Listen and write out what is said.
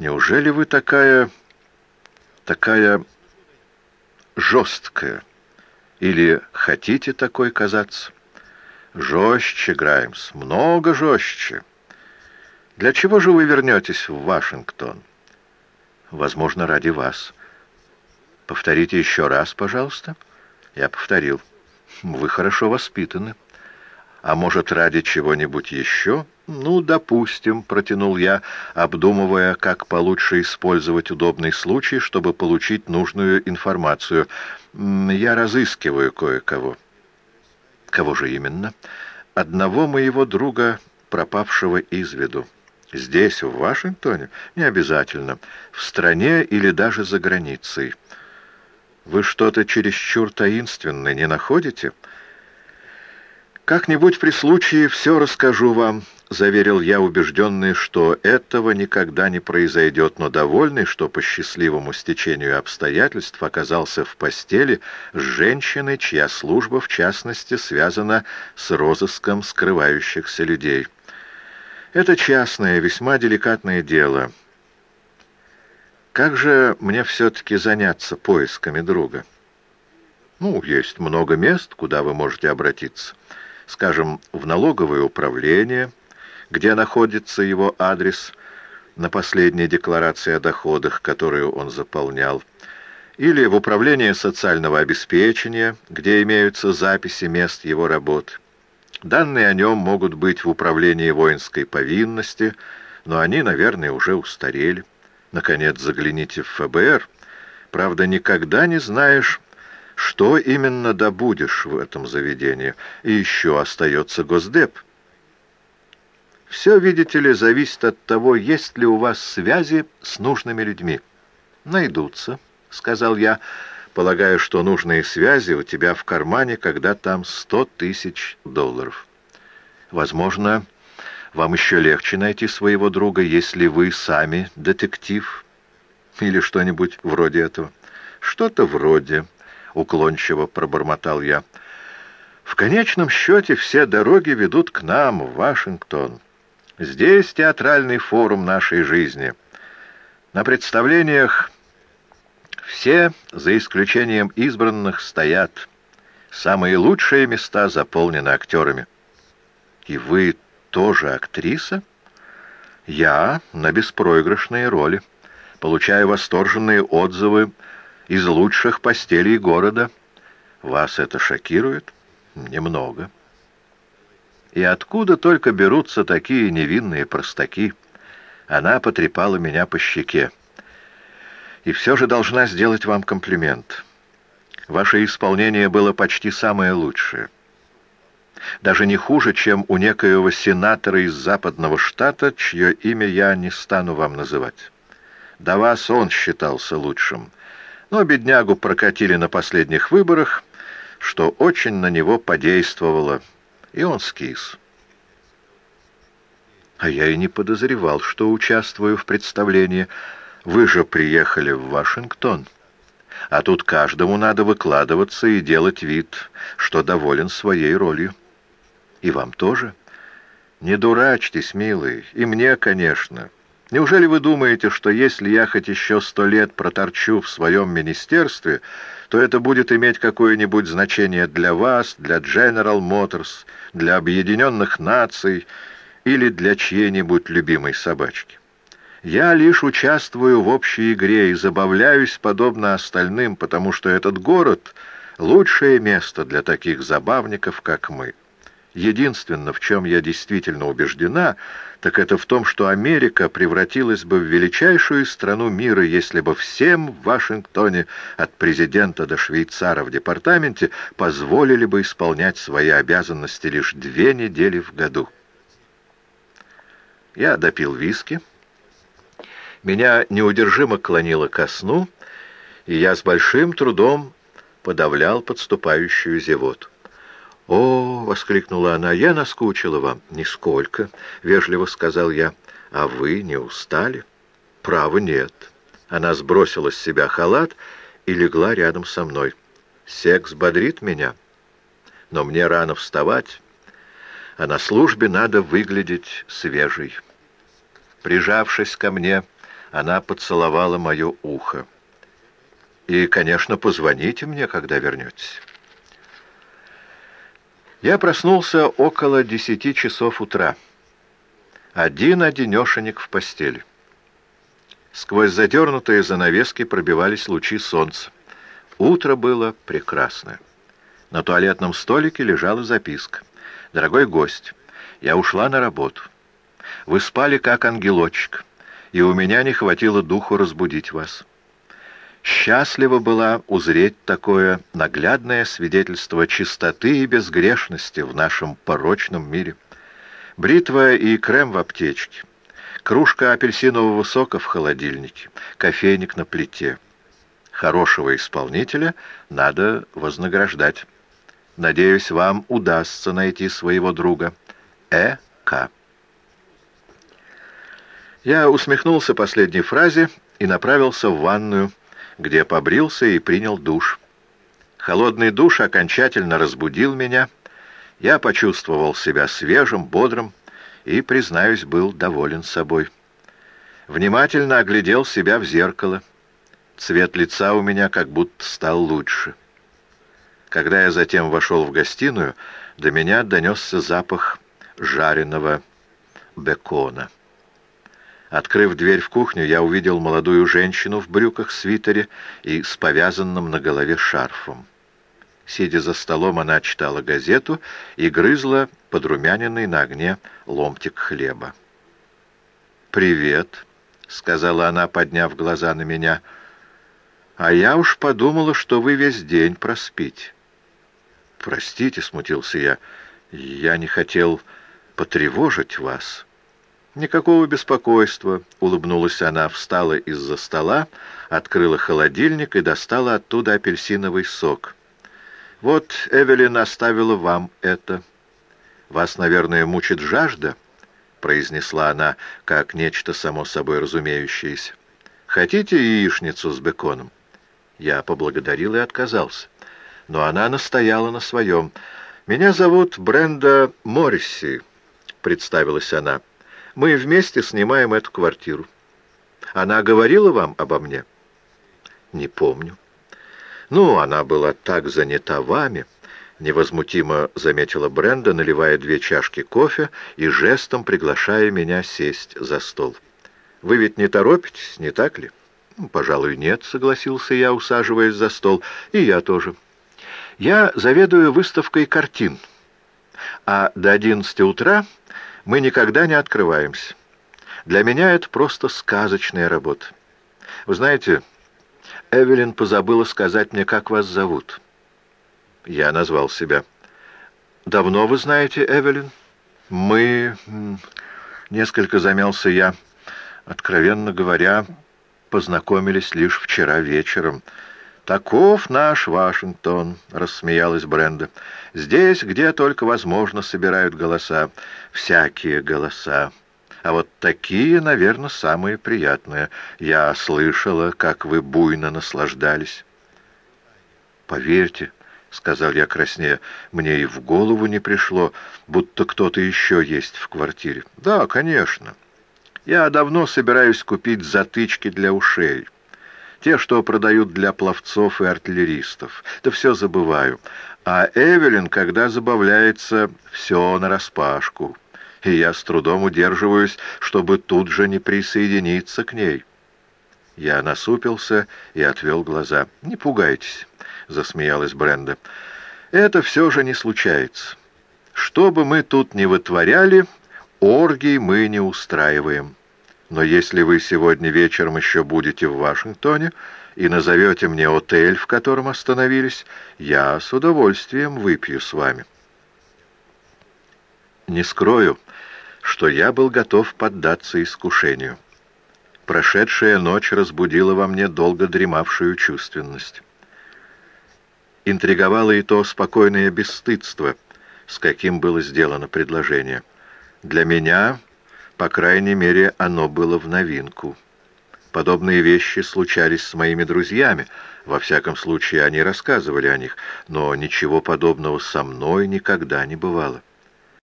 Неужели вы такая... такая жесткая? Или хотите такой казаться? Жестче, Граймс, много жестче. Для чего же вы вернетесь в Вашингтон? Возможно, ради вас. Повторите еще раз, пожалуйста. Я повторил. Вы хорошо воспитаны. А может, ради чего-нибудь еще? Ну, допустим, протянул я, обдумывая, как получше использовать удобный случай, чтобы получить нужную информацию. Я разыскиваю кое-кого. Кого же именно? Одного моего друга, пропавшего из виду. Здесь, в Вашингтоне? Не обязательно. В стране или даже за границей. Вы что-то чересчур таинственное не находите? Как-нибудь при случае все расскажу вам, заверил я, убежденный, что этого никогда не произойдет, но довольный, что по счастливому стечению обстоятельств оказался в постели с женщиной, чья служба, в частности, связана с розыском скрывающихся людей. Это частное, весьма деликатное дело. Как же мне все-таки заняться поисками друга? Ну, есть много мест, куда вы можете обратиться. Скажем, в налоговое управление, где находится его адрес на последней декларации о доходах, которую он заполнял, или в управление социального обеспечения, где имеются записи мест его работы. Данные о нем могут быть в управлении воинской повинности, но они, наверное, уже устарели. Наконец, загляните в ФБР. Правда, никогда не знаешь, что именно добудешь в этом заведении. И еще остается Госдеп. Все, видите ли, зависит от того, есть ли у вас связи с нужными людьми. «Найдутся», — сказал я, — полагая, что нужные связи у тебя в кармане, когда там сто тысяч долларов. Возможно, вам еще легче найти своего друга, если вы сами детектив или что-нибудь вроде этого. Что-то вроде, уклончиво пробормотал я. В конечном счете все дороги ведут к нам, в Вашингтон. Здесь театральный форум нашей жизни. На представлениях все, за исключением избранных, стоят. Самые лучшие места заполнены актерами. И вы тоже актриса? Я на беспроигрышные роли. Получаю восторженные отзывы из лучших постелей города. Вас это шокирует? Немного. И откуда только берутся такие невинные простаки? Она потрепала меня по щеке и все же должна сделать вам комплимент. Ваше исполнение было почти самое лучшее. Даже не хуже, чем у некоего сенатора из западного штата, чье имя я не стану вам называть. До вас он считался лучшим, но беднягу прокатили на последних выборах, что очень на него подействовало, и он скис. А я и не подозревал, что участвую в представлении, вы же приехали в Вашингтон. А тут каждому надо выкладываться и делать вид, что доволен своей ролью. И вам тоже. Не дурачьтесь, милый, и мне, конечно. Неужели вы думаете, что если я хоть еще сто лет проторчу в своем министерстве, то это будет иметь какое-нибудь значение для вас, для General Motors, для Объединенных Наций или для чьей-нибудь любимой собачки? Я лишь участвую в общей игре и забавляюсь подобно остальным, потому что этот город — лучшее место для таких забавников, как мы. Единственное, в чем я действительно убеждена, так это в том, что Америка превратилась бы в величайшую страну мира, если бы всем в Вашингтоне, от президента до швейцара в департаменте, позволили бы исполнять свои обязанности лишь две недели в году. Я допил виски меня неудержимо клонило ко сну, и я с большим трудом подавлял подступающую зевоту. «О!» — воскликнула она. «Я наскучила вам». «Нисколько», — вежливо сказал я. «А вы не устали?» «Право нет». Она сбросила с себя халат и легла рядом со мной. «Секс бодрит меня, но мне рано вставать, а на службе надо выглядеть свежей». Прижавшись ко мне, Она поцеловала мое ухо. «И, конечно, позвоните мне, когда вернетесь». Я проснулся около десяти часов утра. Один-одинешенек в постели. Сквозь задернутые занавески пробивались лучи солнца. Утро было прекрасное. На туалетном столике лежала записка. «Дорогой гость, я ушла на работу. Вы спали, как ангелочек, и у меня не хватило духу разбудить вас. Счастлива была узреть такое наглядное свидетельство чистоты и безгрешности в нашем порочном мире. Бритва и крем в аптечке, кружка апельсинового сока в холодильнике, кофейник на плите. Хорошего исполнителя надо вознаграждать. Надеюсь, вам удастся найти своего друга. Э. К. Я усмехнулся последней фразе и направился в ванную, где побрился и принял душ. Холодный душ окончательно разбудил меня. Я почувствовал себя свежим, бодрым и, признаюсь, был доволен собой. Внимательно оглядел себя в зеркало. Цвет лица у меня как будто стал лучше. Когда я затем вошел в гостиную, до меня донесся запах жареного бекона. Открыв дверь в кухню, я увидел молодую женщину в брюках-свитере и с повязанным на голове шарфом. Сидя за столом, она читала газету и грызла подрумяненный на огне ломтик хлеба. «Привет», — сказала она, подняв глаза на меня. «А я уж подумала, что вы весь день проспите». «Простите», — смутился я, — «я не хотел потревожить вас». «Никакого беспокойства», — улыбнулась она, встала из-за стола, открыла холодильник и достала оттуда апельсиновый сок. «Вот Эвелин оставила вам это. Вас, наверное, мучит жажда?» — произнесла она, как нечто само собой разумеющееся. «Хотите яичницу с беконом?» Я поблагодарил и отказался. Но она настояла на своем. «Меня зовут Бренда Морриси», — представилась она. Мы вместе снимаем эту квартиру. Она говорила вам обо мне? Не помню. Ну, она была так занята вами, невозмутимо заметила Бренда, наливая две чашки кофе и жестом приглашая меня сесть за стол. Вы ведь не торопитесь, не так ли? «Ну, «Пожалуй, нет», — согласился я, усаживаясь за стол. «И я тоже. Я заведую выставкой картин, а до одиннадцати утра мы никогда не открываемся. Для меня это просто сказочная работа. Вы знаете, Эвелин позабыла сказать мне, как вас зовут. Я назвал себя. «Давно вы знаете Эвелин?» «Мы...» Несколько замялся я. Откровенно говоря, познакомились лишь вчера вечером. «Таков наш Вашингтон», — рассмеялась Бренда. «Здесь, где только возможно, собирают голоса. Всякие голоса. А вот такие, наверное, самые приятные. Я слышала, как вы буйно наслаждались». «Поверьте», — сказал я краснея, — «мне и в голову не пришло, будто кто-то еще есть в квартире». «Да, конечно. Я давно собираюсь купить затычки для ушей». Те, что продают для пловцов и артиллеристов. Да все забываю. А Эвелин, когда забавляется, все нараспашку. И я с трудом удерживаюсь, чтобы тут же не присоединиться к ней. Я насупился и отвел глаза. «Не пугайтесь», — засмеялась Бренда. «Это все же не случается. Что бы мы тут ни вытворяли, оргий мы не устраиваем». Но если вы сегодня вечером еще будете в Вашингтоне и назовете мне отель, в котором остановились, я с удовольствием выпью с вами. Не скрою, что я был готов поддаться искушению. Прошедшая ночь разбудила во мне долго дремавшую чувственность. Интриговало и то спокойное бесстыдство, с каким было сделано предложение. Для меня по крайней мере, оно было в новинку. Подобные вещи случались с моими друзьями, во всяком случае они рассказывали о них, но ничего подобного со мной никогда не бывало.